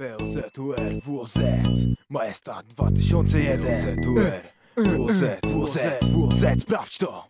POZUR, WOZ, Majestat 2001 POZUR, WOZ, WOZ, WOZ, sprawdź to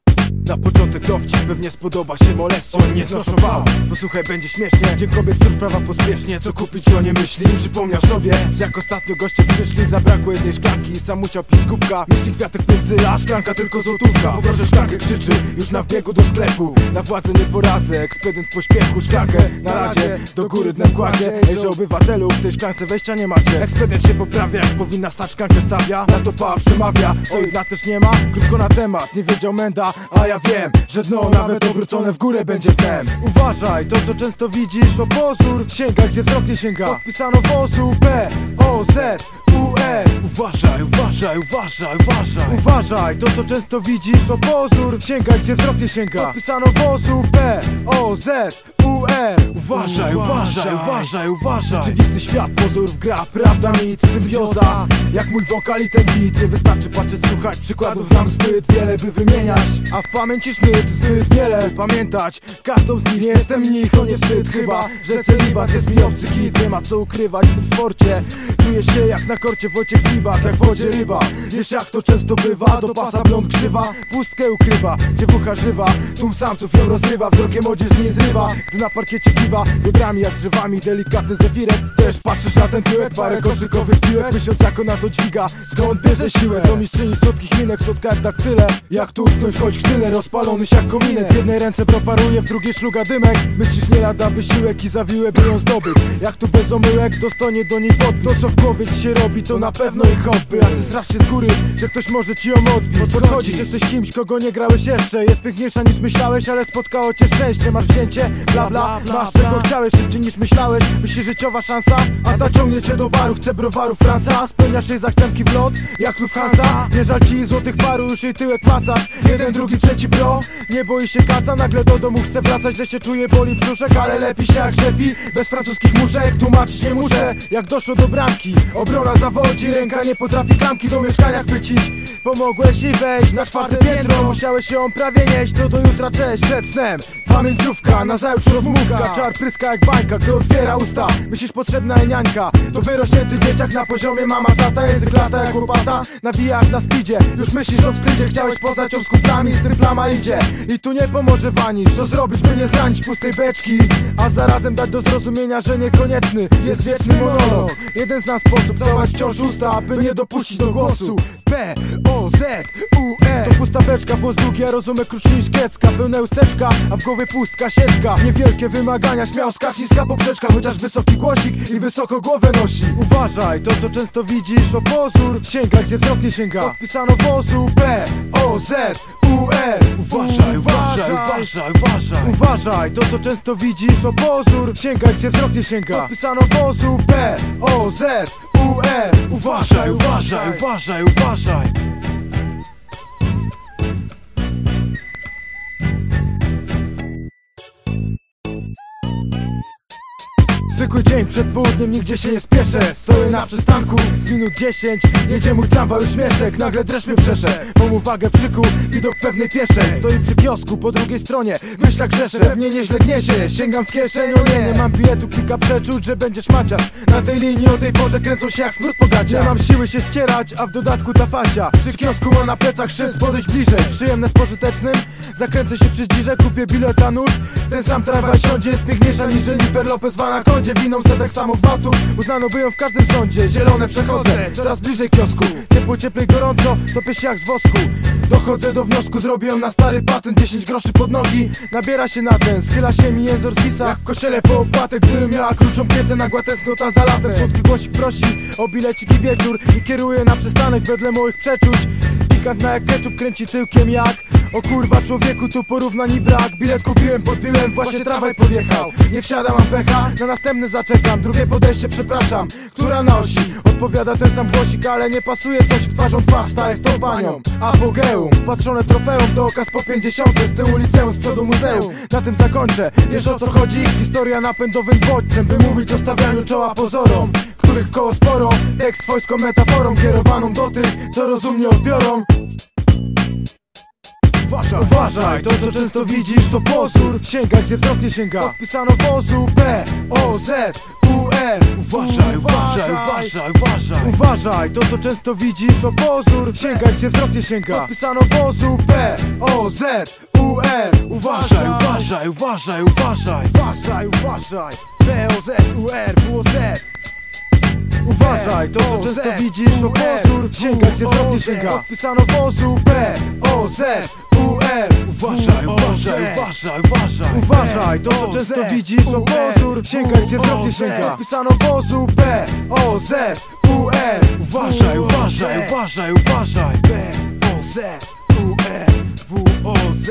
na początek dowcip pewnie spodoba się molestie Oni nie znoszą wał, posłuchaj będzie śmiesznie. Dzień kobiet stróż prawa pospiesznie. Co kupić o nie myśli. Przypomniał sobie, że jak ostatnio goście przyszli. Zabrakło jednej szklanki i sam musiał pić kubka. Mieści kwiatek między, a szklanka tylko złotówka. Poproszę szklankę krzyczy, już na wbiegu do sklepu. Na władzę nie poradzę, ekspedent w pośpiechu. Szklankę na radzie, do góry dnem kładzie. Ej, że obywatelu, w tej szklance wejścia nie macie. Ekspedent się poprawia, jak powinna stać szklankę stawia. Na to pała przemawia, co jedna też nie ma. Krótko na temat, nie wiedział Menda, a ja wiem, że dno nawet obrócone w górę będzie tem Uważaj, to co często widzisz to pozór Sięga gdzie wzrok nie sięga. Podpisano wozu P, O, Z, U, E Uważaj, uważaj, uważaj, uważaj. Uważaj, to co często widzisz to pozór Sięga gdzie wzrok nie sięga. Podpisano wozu P, O, Z, U, E. Uważaj, uważaj, uważaj, uważaj. Rzeczywisty świat, pozór w gra, prawda mit, symbioza. Jak mój wokal i ten beat Nie wystarczy patrzeć, słuchać, przykładów znam zbyt wiele by wymieniać. A w pamięci sznyt zbyt wiele pamiętać. Każdą z nich nie jestem nich, to nie wstyd chyba Że celibat jest mi obcy kit, nie ma co ukrywać w tym sporcie. Czuję się jak na korcie Wojciech Fibak, jak w wodzie ryba. Wiesz jak to często bywa, do pasa blond krzywa Pustkę ukrywa, dziewucha żywa Tłum samców ją rozrywa, wzrokiem odzież nie zrywa. Gdy na parkiecie kiwa, biodrami jak drzewami Delikatny zefirek, też patrzysz na ten tyłek Parę koszykowych piłek, myśląc jak ona to dźwiga. Skąd bierze siłę, to mistrzyni słodkich minek Słodka jak daktyle, jak tu utknąć choć ktyle Rozpalony jak kominek, w jednej ręce proparuje W drugiej szluga dymek, myślisz nie lada wysiłek I zawiłe by ją zdobyć, jak tu bez omyłek Dostanie do niej pod to co w głowie ci się robi To na pewno ich hobby, a ty strasz się z góry Że ktoś może ci ją odbić. Podchodzisz, jesteś kimś, kogo nie grałeś jeszcze. Jest piękniejsza niż myślałeś, ale spotkało cię szczęście. Masz wzięcie, bla bla, masz czego chciałeś Szybciej niż myślałeś, myślisz życiowa szansa A ta ciągnie cię do baru, chce browaru Franca Spełniasz jej zachcianki w lot, jak Lufthansa Nie żal ci złotych paru, już jej tyłek macasz Jeden, drugi, trzeci bro. Nie boi się kaca, nagle do domu chce wracać Że się czuje, boli brzuszek, ale lepi się jak rzepi Bez francuskich muszek, tłumaczyć nie muszę Jak doszło do bramki, obrona zawodzi Ręka nie potrafi klamki do mieszkania chwycić. Pomogłeś jej wejść na czwarte piętro Musiałeś ją prawie nieść, to do jutra cześć Przed snem, pamięciówka, nazajutrz rozmówka. Czar pryska jak bańka, gdy otwiera usta. Myślisz potrzebna i niańka. To wyrośnięty dzieciak na poziomie mama, tata Język lata jak łopata, nawija jak na speedzie. Już myślisz o wstydzie, chciałeś poznać ją z kumplami Z tym plama idzie. I tu nie pomoże wanić. Co zrobić, by nie zranić pustej beczki? A zarazem dać do zrozumienia, że niekonieczny Jest wieczny monolog. Jeden zna sposób całować wciąż usta Aby nie dopuścić do głosu P, O, Z, U, E To pusta beczka, włos długi, a rozumek krótszy niż kiecka Pełne usteczka, a w głowie pustka, sieczka Niewielkie wymagania, śmiał skacz niska poprzeczka. Chociaż wysoki głosik i wysoko głowę nosi. Uważaj, to co często widzisz to pozór. Sięga gdzie wzrok nie sięga. Podpisano wozu P, O, Z, U, E Uważaj, uważaj, uważaj, uważaj. Uważaj, to co często widzisz to pozór. Sięga gdzie wzrok nie sięga. Podpisano wozu P, O, Z, E Uważaj, uważaj, uważaj, uważaj Zwykły dzień przed południem, nigdzie się nie spieszę. Stoję na przystanku, z minut 10 Jedzie mój tramwaj uśmieszek, nagle dreszcz mnie przesze. Mam uwagę przykuł, widok pewnej pieszej Stoi przy kiosku, po drugiej stronie. Myśla grzeszę, pewnie nieźle gniesie. Sięgam w kieszeń, o nie, nie mam biletu. Kilka przeczuć, że będziesz maciarz. Na tej linii o tej porze kręcą się jak smród po gacie Nie mam siły się ścierać, a w dodatku ta facia. Przy kiosku mam na plecach szyld, podejść bliżej. Przyjemne z pożytecznym, zakręcę się przy zdzirze Kupię bilet na nóż, ten sam tramwaj siądzie Jest piękniejsza niż Jennifer Lopez w anakondzie Winą setek samo gwałtu, uznano by ją w każdym sądzie. Zielone przechodzę, coraz bliżej kiosku. Ciepło, cieplej, gorąco, topię się jak z wosku. Dochodzę do wniosku, zrobię ją na stary patent. 10 groszy pod nogi, nabiera się na ten Schyla się mi jęzor zwisa, jak w kościele po opłatek Gdybym miała krótszą piecę, nagła tęsknota za latem. Słodki głosik prosi o bilecik i wieczór I kieruje na przystanek wedle moich przeczuć Pikantna jak ketchup kręci tyłkiem jak. O kurwa człowieku tu porównań brak. Bilet kupiłem, podbiłem, właśnie tramwaj podjechał. Nie wsiadam, mam pecha, na następny zaczekam. Drugie podejście, przepraszam, która nosi? Odpowiada ten sam głosik, ale nie pasuje coś. Twarzą twarz, staje z tą panią. Apogeum, patrzone trofeum do okaz po 50 Z tyłu liceum, z przodu muzeum. Na tym zakończę, wiesz o co chodzi? Historia napędowym bodźcem By mówić o stawianiu czoła pozorom których koło sporo. Tekst swojską metaforą kierowaną do tych, co rozumnie odbiorą. Uważaj, uważaj, to co często widzisz to pozór. Sięga gdzie wzrok nie sięga. Podpisano wozu P, O, Z, U, R Uważaj, uważaj, uważaj, uważaj Uważaj, to co często widzisz to pozór. Sięgaj gdzie wzrok nie sięga. Podpisano wozu P, O, Z, U, R Uważaj, uważaj, uważaj, uważaj. Uważaj, uważaj. P, O, Z, U, R, W, O, Z Uważaj, to co często widzisz to pozór. Sięga wzrok nie sięga. Podpisano wozu P, O, Z, U, R Uważaj, uważaj, uważaj, uważaj. Uważaj, to co często widzisz to pozór. Sięga wzrok nie sięga. Podpisano wozu P, O, Z, U, R Uważaj, uważaj, uważaj, uważaj. P, O, Z, U, R W, O, Z.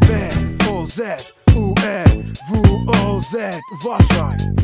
P, O, Z, U, R W, O, Z. Uważaj